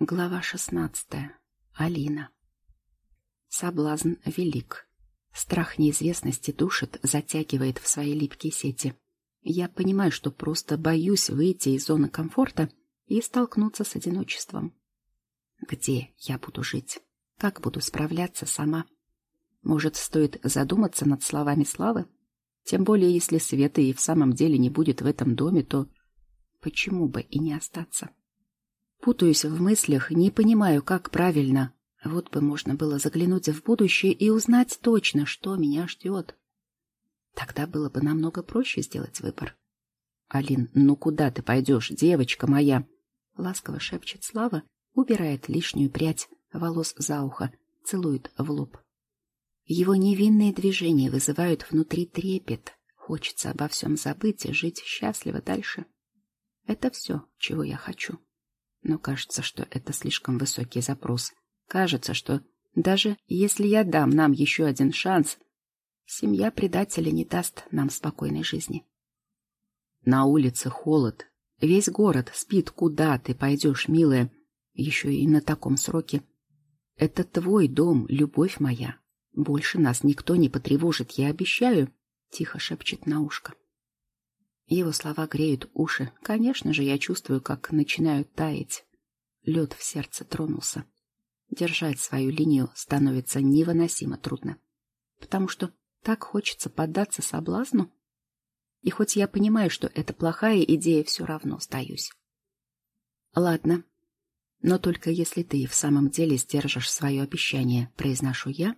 Глава шестнадцатая. Алина. Соблазн велик. Страх неизвестности душит, затягивает в свои липкие сети. Я понимаю, что просто боюсь выйти из зоны комфорта и столкнуться с одиночеством. Где я буду жить? Как буду справляться сама? Может, стоит задуматься над словами Славы? Тем более, если Света и в самом деле не будет в этом доме, то почему бы и не остаться? Путаюсь в мыслях, не понимаю, как правильно. Вот бы можно было заглянуть в будущее и узнать точно, что меня ждет. Тогда было бы намного проще сделать выбор. «Алин, ну куда ты пойдешь, девочка моя?» Ласково шепчет Слава, убирает лишнюю прядь волос за ухо, целует в лоб. Его невинные движения вызывают внутри трепет. Хочется обо всем забыть и жить счастливо дальше. Это все, чего я хочу. Но кажется, что это слишком высокий запрос. Кажется, что даже если я дам нам еще один шанс, семья предателя не даст нам спокойной жизни. На улице холод. Весь город спит. Куда ты пойдешь, милая? Еще и на таком сроке. Это твой дом, любовь моя. Больше нас никто не потревожит, я обещаю, — тихо шепчет на ушко. Его слова греют уши. Конечно же, я чувствую, как начинают таять. Лед в сердце тронулся. Держать свою линию становится невыносимо трудно. Потому что так хочется поддаться соблазну. И хоть я понимаю, что это плохая идея, все равно сдаюсь. Ладно. Но только если ты в самом деле сдержишь свое обещание, произношу я,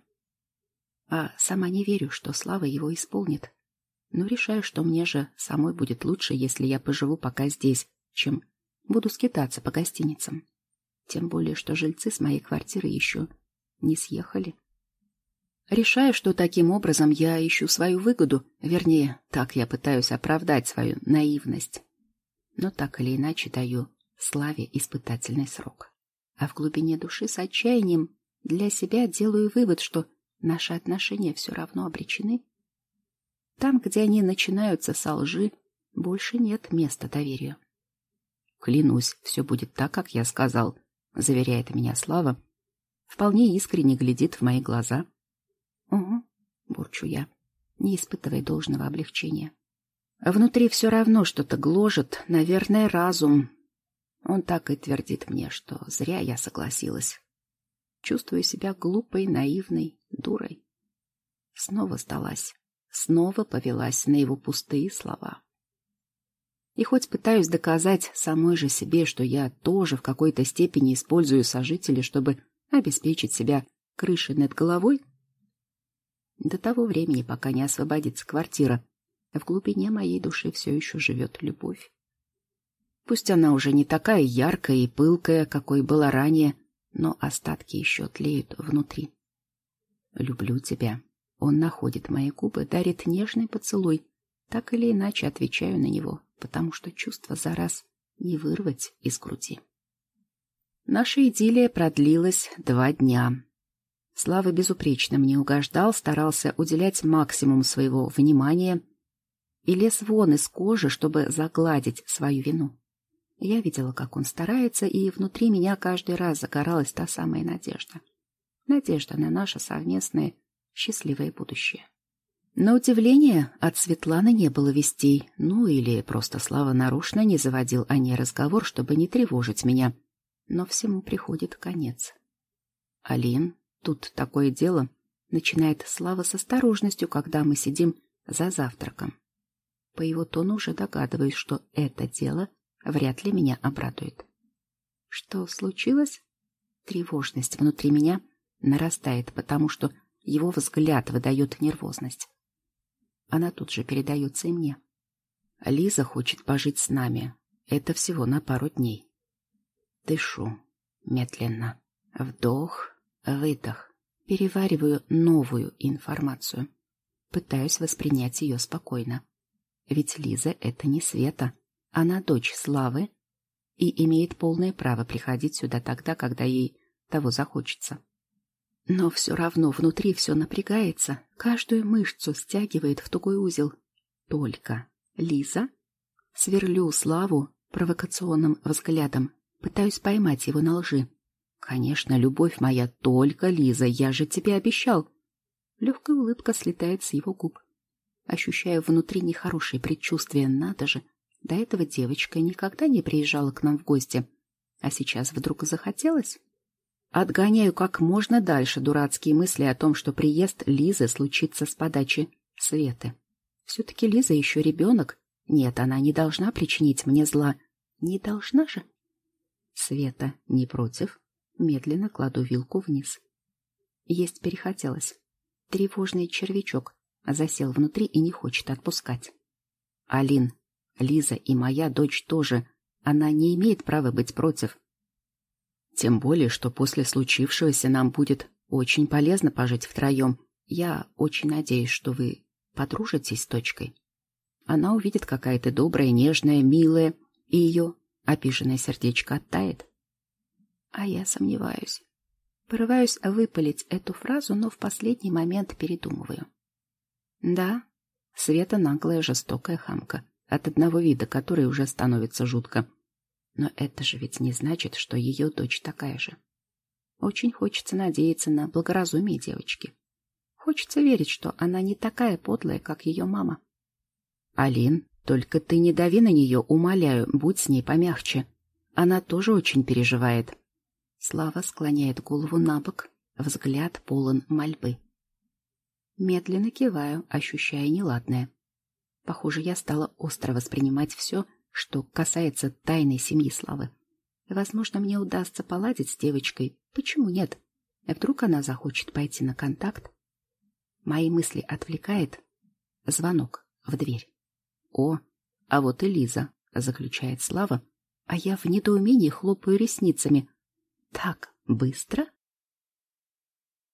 а сама не верю, что Слава его исполнит но решаю, что мне же самой будет лучше, если я поживу пока здесь, чем буду скитаться по гостиницам. Тем более, что жильцы с моей квартиры еще не съехали. Решаю, что таким образом я ищу свою выгоду, вернее, так я пытаюсь оправдать свою наивность. Но так или иначе даю славе испытательный срок. А в глубине души с отчаянием для себя делаю вывод, что наши отношения все равно обречены там, где они начинаются со лжи, больше нет места доверию. «Клянусь, все будет так, как я сказал», — заверяет меня Слава. Вполне искренне глядит в мои глаза. «Угу», — бурчу я, не испытывая должного облегчения. Внутри все равно что-то гложет, наверное, разум. Он так и твердит мне, что зря я согласилась. Чувствую себя глупой, наивной, дурой. Снова сдалась снова повелась на его пустые слова. И хоть пытаюсь доказать самой же себе, что я тоже в какой-то степени использую сожители, чтобы обеспечить себя крышей над головой, до того времени, пока не освободится квартира, в глубине моей души все еще живет любовь. Пусть она уже не такая яркая и пылкая, какой была ранее, но остатки еще тлеют внутри. Люблю тебя. Он находит мои губы, дарит нежный поцелуй. Так или иначе отвечаю на него, потому что чувство за раз не вырвать из груди. Наша идиллия продлилась два дня. Слава безупречно мне угождал, старался уделять максимум своего внимания и лез вон из кожи, чтобы загладить свою вину. Я видела, как он старается, и внутри меня каждый раз загоралась та самая надежда. Надежда на наше совместное счастливое будущее. На удивление, от Светланы не было вестей, ну или просто Слава нарочно не заводил о ней разговор, чтобы не тревожить меня. Но всему приходит конец. «Алин, тут такое дело», — начинает Слава с осторожностью, когда мы сидим за завтраком. По его тону уже догадываюсь, что это дело вряд ли меня обрадует. Что случилось? Тревожность внутри меня нарастает, потому что его взгляд выдает нервозность. Она тут же передается и мне. Лиза хочет пожить с нами. Это всего на пару дней. Дышу. Медленно. Вдох, выдох. Перевариваю новую информацию. Пытаюсь воспринять ее спокойно. Ведь Лиза — это не Света. Она дочь Славы и имеет полное право приходить сюда тогда, когда ей того захочется. Но все равно внутри все напрягается, каждую мышцу стягивает в тугой узел. Только Лиза? Сверлю Славу провокационным взглядом. Пытаюсь поймать его на лжи. Конечно, любовь моя, только Лиза, я же тебе обещал. Легкая улыбка слетает с его губ. Ощущаю внутри нехорошее предчувствие, надо же. До этого девочка никогда не приезжала к нам в гости. А сейчас вдруг захотелось? Отгоняю как можно дальше дурацкие мысли о том, что приезд Лизы случится с подачи Светы. Все-таки Лиза еще ребенок. Нет, она не должна причинить мне зла. Не должна же. Света не против. Медленно кладу вилку вниз. Есть перехотелось. Тревожный червячок засел внутри и не хочет отпускать. Алин, Лиза и моя дочь тоже. Она не имеет права быть против. Тем более, что после случившегося нам будет очень полезно пожить втроем. Я очень надеюсь, что вы подружитесь с точкой. Она увидит, какая ты добрая, нежная, милая, и ее обиженное сердечко оттает. А я сомневаюсь. Порываюсь выпалить эту фразу, но в последний момент передумываю. Да, Света наглая, жестокая хамка, от одного вида которой уже становится жутко. Но это же ведь не значит, что ее дочь такая же. Очень хочется надеяться на благоразумие девочки. Хочется верить, что она не такая подлая, как ее мама. Алин, только ты не дави на нее, умоляю, будь с ней помягче. Она тоже очень переживает. Слава склоняет голову на бок, взгляд полон мольбы. Медленно киваю, ощущая неладное. Похоже, я стала остро воспринимать все, что касается тайной семьи Славы. Возможно, мне удастся поладить с девочкой. Почему нет? А вдруг она захочет пойти на контакт? Мои мысли отвлекает звонок в дверь. О, а вот и Лиза, заключает Слава, а я в недоумении хлопаю ресницами. Так, быстро?